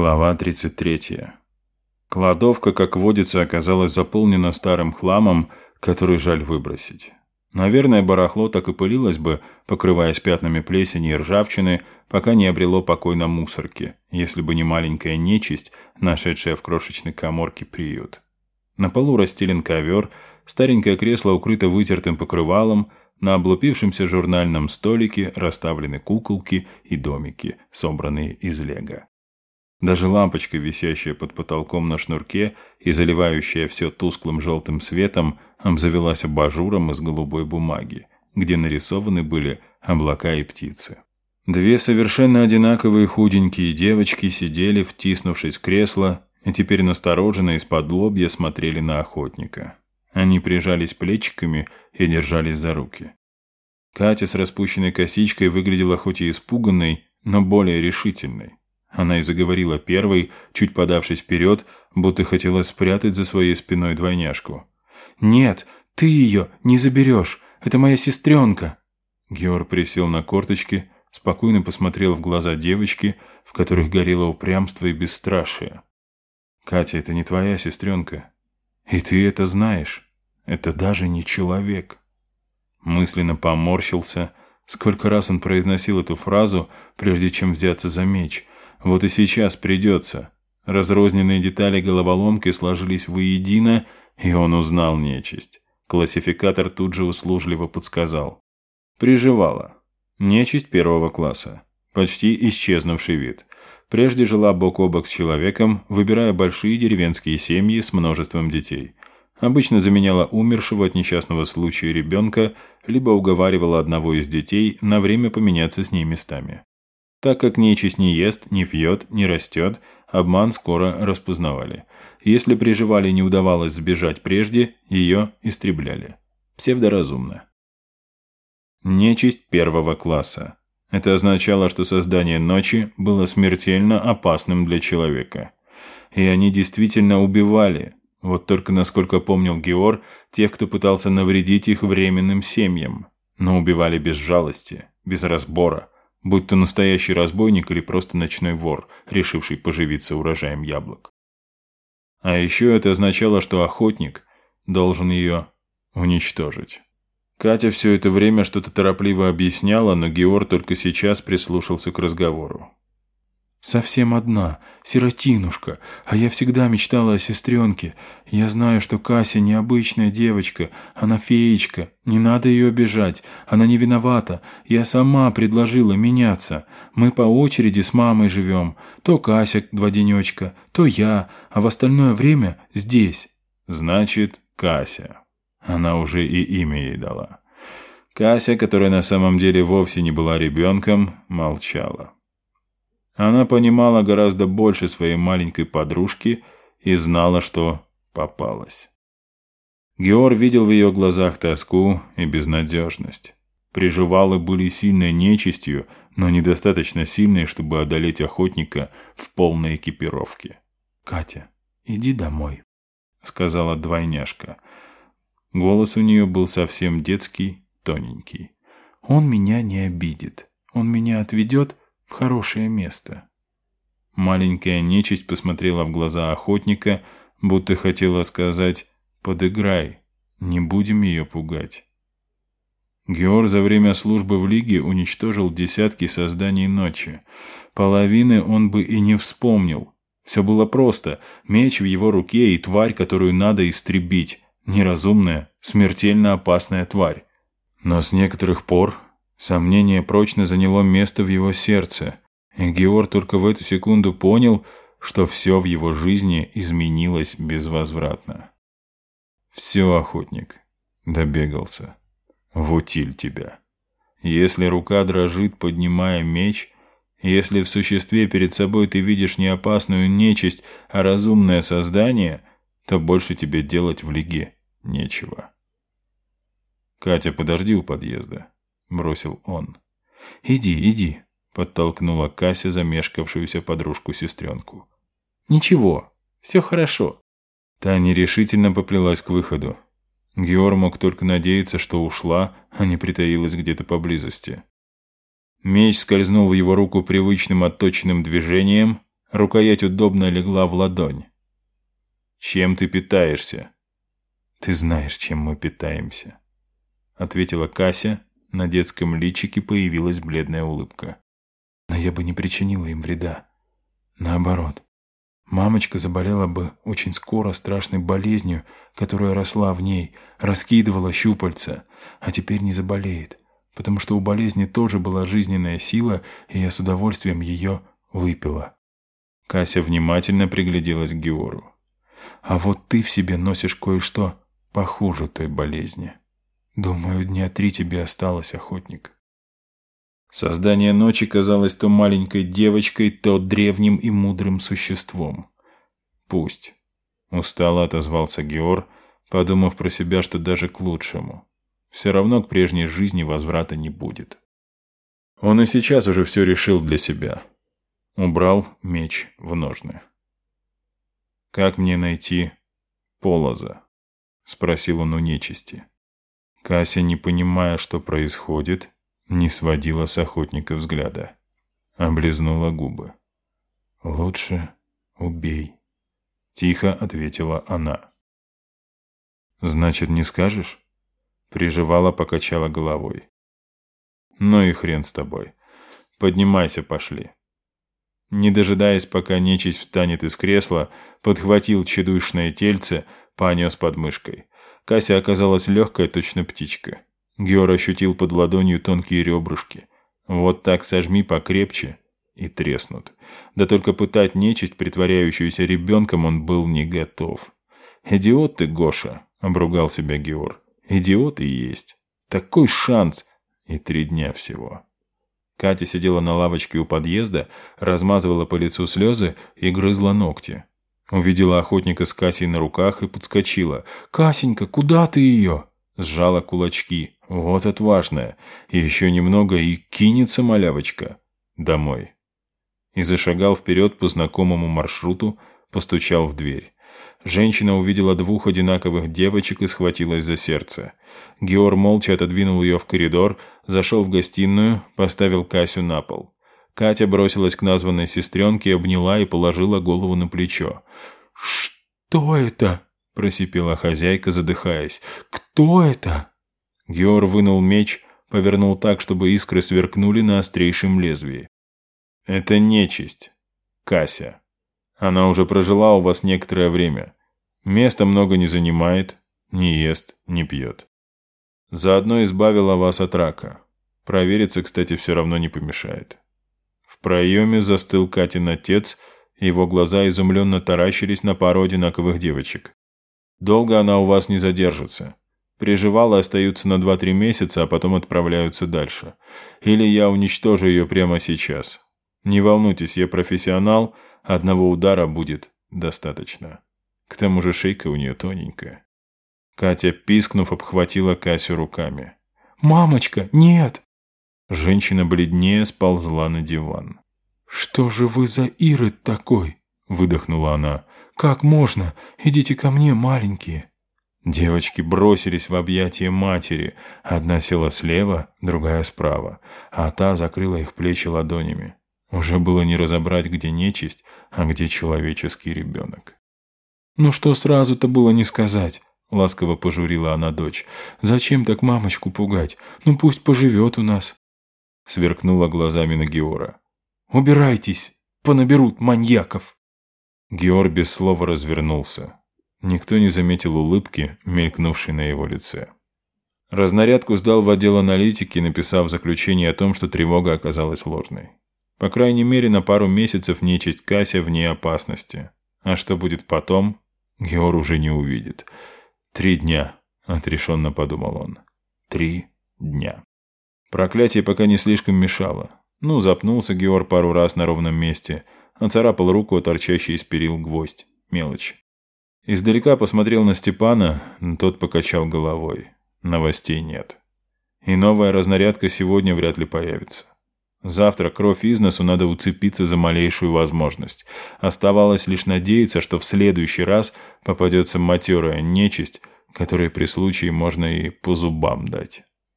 Глава 33. Кладовка, как водится, оказалась заполнена старым хламом, который жаль выбросить. Наверное, барахло так и пылилось бы, покрываясь пятнами плесени и ржавчины, пока не обрело покой на мусорке, если бы не маленькая нечисть, нашедшая в крошечной коморке приют. На полу расстелен ковер, старенькое кресло укрыто вытертым покрывалом, на облупившемся журнальном столике расставлены куколки и домики, собранные из лего. Даже лампочка, висящая под потолком на шнурке и заливающая все тусклым желтым светом, обзавелась абажуром из голубой бумаги, где нарисованы были облака и птицы. Две совершенно одинаковые худенькие девочки сидели, втиснувшись в кресло, и теперь настороженно из-под лобья смотрели на охотника. Они прижались плечиками и держались за руки. Катя с распущенной косичкой выглядела хоть и испуганной, но более решительной. Она и заговорила первой, чуть подавшись вперед, будто хотела спрятать за своей спиной двойняшку. «Нет, ты ее не заберешь. Это моя сестренка». Георг присел на корточки, спокойно посмотрел в глаза девочки, в которых горело упрямство и бесстрашие. «Катя, это не твоя сестренка. И ты это знаешь. Это даже не человек». Мысленно поморщился. Сколько раз он произносил эту фразу, прежде чем взяться за меч – вот и сейчас придется. Разрозненные детали головоломки сложились воедино, и он узнал нечисть. Классификатор тут же услужливо подсказал. Приживала. Нечисть первого класса. Почти исчезнувший вид. Прежде жила бок о бок с человеком, выбирая большие деревенские семьи с множеством детей. Обычно заменяла умершего от несчастного случая ребенка, либо уговаривала одного из детей на время поменяться с ней местами. Так как нечисть не ест, не пьет, не растет, обман скоро распознавали. Если приживали не удавалось сбежать прежде, ее истребляли. Псевдоразумно. Нечисть первого класса. Это означало, что создание ночи было смертельно опасным для человека. И они действительно убивали. Вот только, насколько помнил Геор, тех, кто пытался навредить их временным семьям. Но убивали без жалости, без разбора, будь то настоящий разбойник или просто ночной вор, решивший поживиться урожаем яблок. А еще это означало, что охотник должен ее уничтожить. Катя все это время что-то торопливо объясняла, но Геор только сейчас прислушался к разговору. Совсем одна, сиротинушка, а я всегда мечтала о сестренке. Я знаю, что Кася необычная девочка, она феечка, не надо ее обижать, она не виновата. Я сама предложила меняться. Мы по очереди с мамой живем. То Кася два денечка, то я, а в остальное время здесь. Значит, Кася. Она уже и имя ей дала. Кася, которая на самом деле вовсе не была ребенком, молчала. Она понимала гораздо больше своей маленькой подружки и знала, что попалась. Геор видел в ее глазах тоску и безнадежность. Приживалы были сильной нечистью, но недостаточно сильной, чтобы одолеть охотника в полной экипировке. «Катя, иди домой», — сказала двойняшка. Голос у нее был совсем детский, тоненький. «Он меня не обидит. Он меня отведет в хорошее место. Маленькая нечисть посмотрела в глаза охотника, будто хотела сказать «подыграй, не будем ее пугать». Геор за время службы в Лиге уничтожил десятки созданий ночи. Половины он бы и не вспомнил. Все было просто. Меч в его руке и тварь, которую надо истребить. Неразумная, смертельно опасная тварь. Но с некоторых пор Сомнение прочно заняло место в его сердце, и Геор только в эту секунду понял, что все в его жизни изменилось безвозвратно. «Все, охотник, добегался. В утиль тебя. Если рука дрожит, поднимая меч, если в существе перед собой ты видишь не опасную нечисть, а разумное создание, то больше тебе делать в лиге нечего. Катя, подожди у подъезда. – бросил он. «Иди, иди», – подтолкнула Кася замешкавшуюся подружку-сестренку. «Ничего, все хорошо». Та нерешительно поплелась к выходу. Геор мог только надеяться, что ушла, а не притаилась где-то поблизости. Меч скользнул в его руку привычным отточенным движением, Рукоять удобно легла в ладонь. «Чем ты питаешься?» «Ты знаешь, чем мы питаемся», — ответила Кася. На детском личике появилась бледная улыбка. «Но я бы не причинила им вреда. Наоборот, мамочка заболела бы очень скоро страшной болезнью, которая росла в ней, раскидывала щупальца, а теперь не заболеет, потому что у болезни тоже была жизненная сила, и я с удовольствием ее выпила». Кася внимательно пригляделась к Геору. «А вот ты в себе носишь кое-что похуже той болезни. Думаю, дня три тебе осталось, охотник. Создание ночи казалось то маленькой девочкой, то древним и мудрым существом. Пусть. Устало отозвался Геор, подумав про себя, что даже к лучшему. Все равно к прежней жизни возврата не будет. Он и сейчас уже все решил для себя. Убрал меч в ножны. «Как мне найти Полоза?» — спросил он у нечисти. Кася, не понимая, что происходит, не сводила с охотника взгляда. Облизнула губы. «Лучше убей», — тихо ответила она. «Значит, не скажешь?» Приживала, покачала головой. «Ну и хрен с тобой. Поднимайся, пошли». Не дожидаясь, пока нечисть встанет из кресла, подхватил чедушное тельце — понес под мышкой. Кася оказалась легкая, точно птичка. Геор ощутил под ладонью тонкие ребрышки. Вот так сожми покрепче и треснут. Да только пытать нечисть, притворяющуюся ребенком, он был не готов. «Идиот ты, Гоша!» — обругал себя Геор. «Идиот и есть. Такой шанс!» И три дня всего. Катя сидела на лавочке у подъезда, размазывала по лицу слезы и грызла ногти. Увидела охотника с Касей на руках и подскочила. «Касенька, куда ты ее?» Сжала кулачки. «Вот отважная. Еще немного и кинется малявочка. Домой». И зашагал вперед по знакомому маршруту, постучал в дверь. Женщина увидела двух одинаковых девочек и схватилась за сердце. Геор молча отодвинул ее в коридор, зашел в гостиную, поставил Касю на пол. Катя бросилась к названной сестренке, обняла и положила голову на плечо. «Что это?» – просипела хозяйка, задыхаясь. «Кто это?» Геор вынул меч, повернул так, чтобы искры сверкнули на острейшем лезвии. «Это нечисть. Кася. Она уже прожила у вас некоторое время. Места много не занимает, не ест, не пьет. Заодно избавила вас от рака. Провериться, кстати, все равно не помешает. В проеме застыл Катин отец, его глаза изумленно таращились на пару одинаковых девочек. «Долго она у вас не задержится. Приживалы остаются на 2-3 месяца, а потом отправляются дальше. Или я уничтожу ее прямо сейчас. Не волнуйтесь, я профессионал, одного удара будет достаточно. К тому же шейка у нее тоненькая». Катя, пискнув, обхватила Касю руками. «Мамочка, нет!» Женщина бледнее сползла на диван. «Что же вы за Ирод такой?» – выдохнула она. «Как можно? Идите ко мне, маленькие». Девочки бросились в объятия матери. Одна села слева, другая справа, а та закрыла их плечи ладонями. Уже было не разобрать, где нечисть, а где человеческий ребенок. «Ну что сразу-то было не сказать?» — ласково пожурила она дочь. «Зачем так мамочку пугать? Ну пусть поживет у нас» сверкнула глазами на Геора. «Убирайтесь! Понаберут маньяков!» Геор без слова развернулся. Никто не заметил улыбки, мелькнувшей на его лице. Разнарядку сдал в отдел аналитики, написав заключение о том, что тревога оказалась ложной. По крайней мере, на пару месяцев нечисть Кася вне опасности. А что будет потом, Геор уже не увидит. «Три дня», — отрешенно подумал он. «Три дня». Проклятие пока не слишком мешало. Ну, запнулся Геор пару раз на ровном месте, оцарапал руку, торчащий из перил гвоздь. Мелочь. Издалека посмотрел на Степана, тот покачал головой. Новостей нет. И новая разнарядка сегодня вряд ли появится. Завтра кровь из носу надо уцепиться за малейшую возможность. Оставалось лишь надеяться, что в следующий раз попадется матерая нечисть, которой при случае можно и по зубам дать.